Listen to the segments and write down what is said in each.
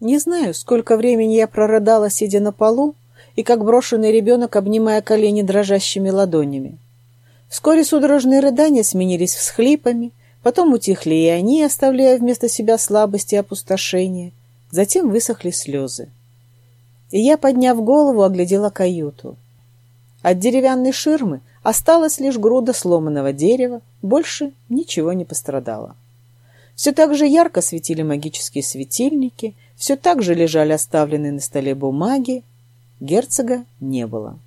Не знаю, сколько времени я прорыдала, сидя на полу, и как брошенный ребенок, обнимая колени дрожащими ладонями. Вскоре судорожные рыдания сменились всхлипами, потом утихли и они, оставляя вместо себя слабость и опустошение. Затем высохли слезы. И я, подняв голову, оглядела каюту. От деревянной ширмы осталась лишь груда сломанного дерева, больше ничего не пострадало. Все так же ярко светили магические светильники, все так же лежали оставленные на столе бумаги. Герцога не было.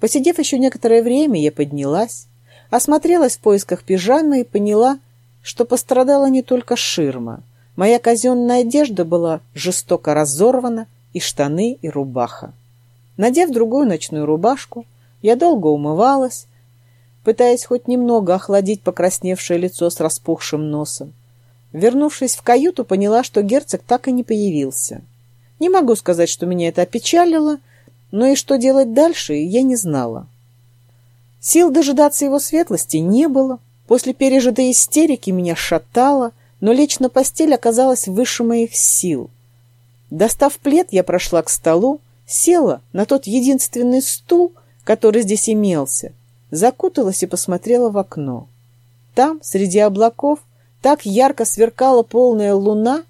Посидев еще некоторое время, я поднялась, осмотрелась в поисках пижамы и поняла, что пострадала не только ширма. Моя казенная одежда была жестоко разорвана, и штаны, и рубаха. Надев другую ночную рубашку, я долго умывалась, пытаясь хоть немного охладить покрасневшее лицо с распухшим носом. Вернувшись в каюту, поняла, что герцог так и не появился. Не могу сказать, что меня это опечалило, но и что делать дальше, я не знала. Сил дожидаться его светлости не было. После пережитой истерики меня шатало, но лечь на постель оказалось выше моих сил. Достав плед, я прошла к столу, села на тот единственный стул, который здесь имелся, закуталась и посмотрела в окно. Там, среди облаков, так ярко сверкала полная луна.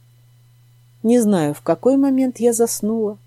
Не знаю, в какой момент я заснула.